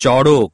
Charak